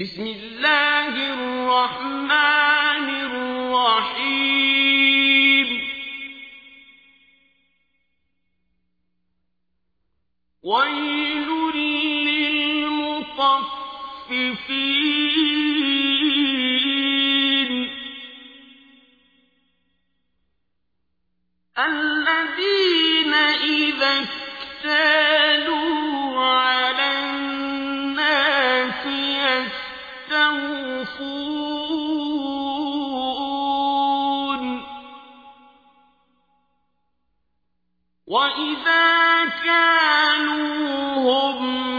بسم الله الرحمن الرحيم. ويل للمطففين. الذين إذا اكتالوا وإذا كانوهم أو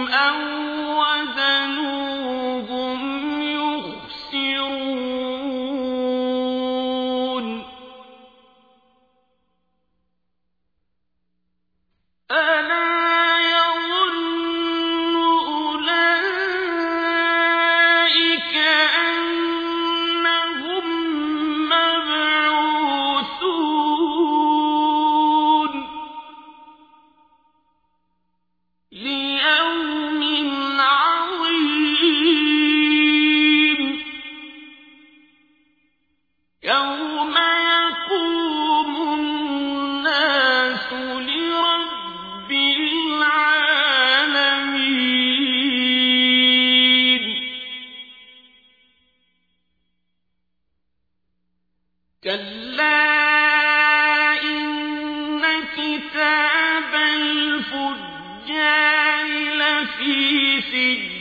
سجين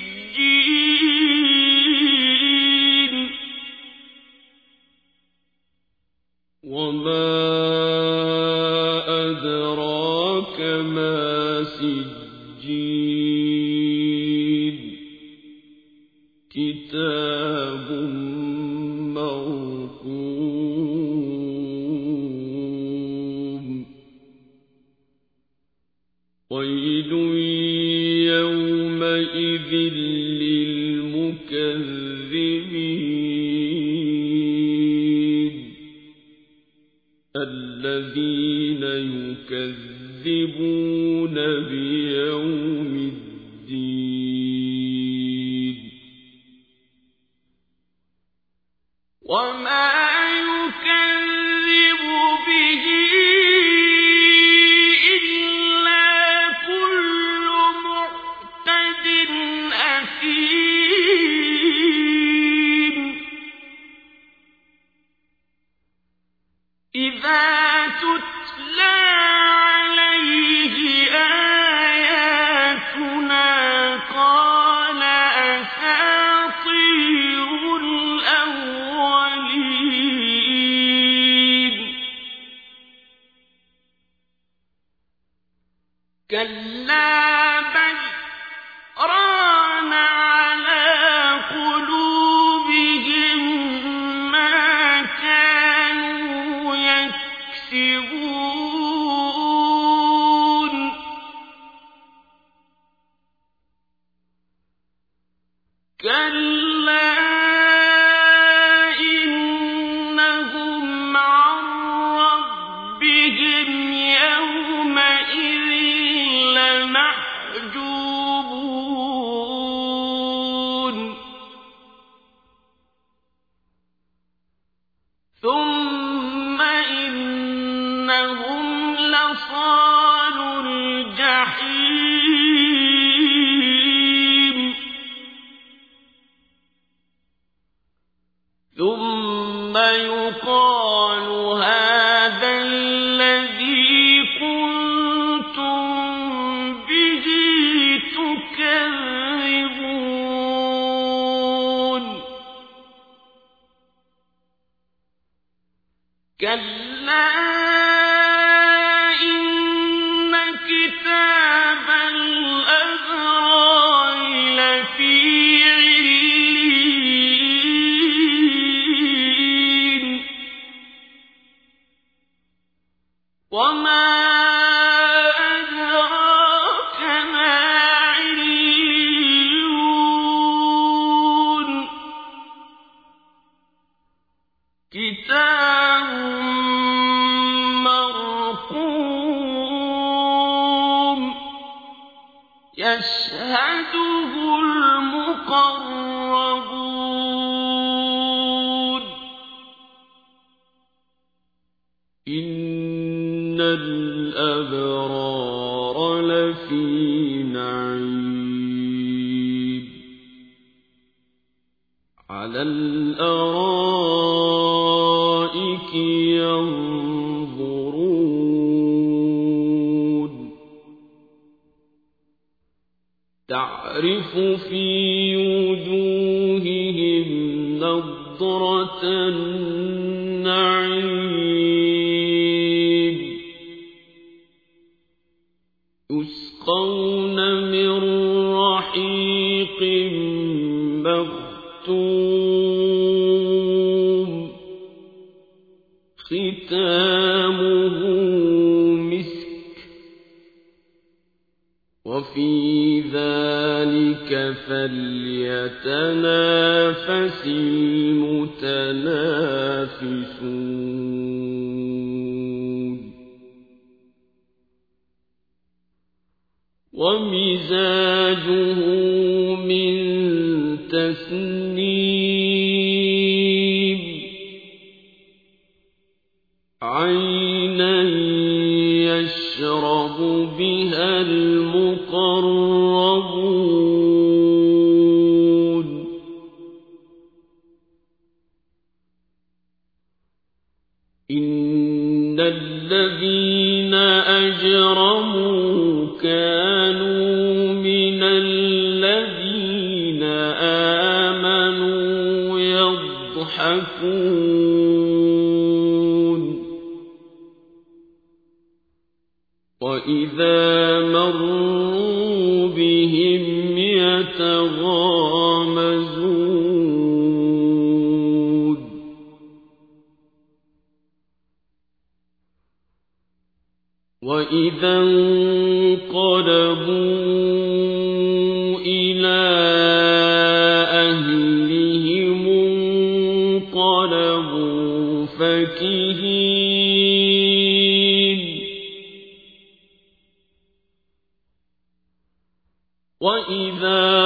وما أدراك ما سجين. كتاب يومئذ للمكذبين الذين يكذبون بيوم الدين وما كلا إنهم لصال الجحيم ثم يقال هذا الذي كنتم به تكذبون كلا يشهده المقربون. إن الأبرار لفي نعيم. على الأرائك تعرف في وجوههم نضرة النعيم. يسقون من رحيق مختوم. ختامه مسك. وفي ذلك فليتنافس المتنافسون. ومزاجه من تسنيم. عينا يشرب بها المقربون أجرموا كانوا من الذين آمنوا يضحكون. وإذا مروا بهم يتغامزون وإذا انقلبوا إلى أهلهم انقلبوا فكهين. وإذا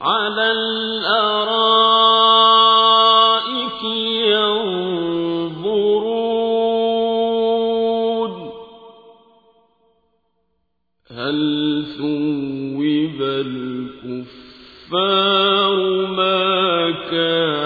على الأرائك ينظرون هل ثوب الكفار ما كانوا